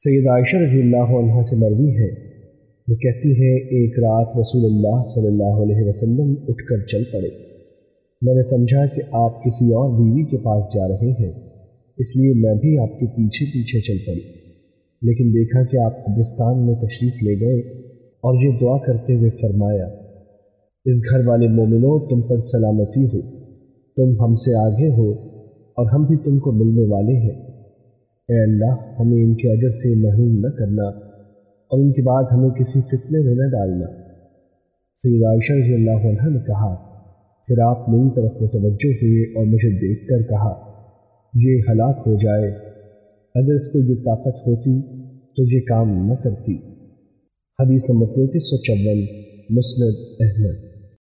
سید عائشہ رضی اللہ عنہ سے مروی ہے۔ وہ کہتی ہے، ایک رات رسول اللہ صلی اللہ علیہ وسلم اٹھ کر چل پڑے۔ میں نے سمجھا کہ آپ کسی اور بیوی کے پاس جا رہے ہیں، اس لیے میں بھی آپ کے پیچھے پیچھے چل پڑی۔ لیکن دیکھا کہ آپ قبرستان میں تشریف لے گئے اور یہ دعا کرتے ہوئے فرمایا، اس گھر والے مومنوں، تم پر سلامتی ہو۔ تم ہم سے آگے ہو اور ہم بھی تم کو ملنے والے ہیں۔ اے اللہ، ہمیں ان کے اجر سے محروم نہ کرنا اور ان کے بعد ہمیں کسی فتنے میں نہ ڈالنا۔ سید عائشہ رضی اللہ عنہ نے کہا، پھر آپ میری طرف متوجہ ہوئے اور مجھے دیکھ کر کہا، یہ ہلاک ہو جائے۔ اگر اس کو یہ طاقت ہوتی تو یہ کام نہ کرتی۔ حدیث نمبر تینتیس سو چون، مسند احمد۔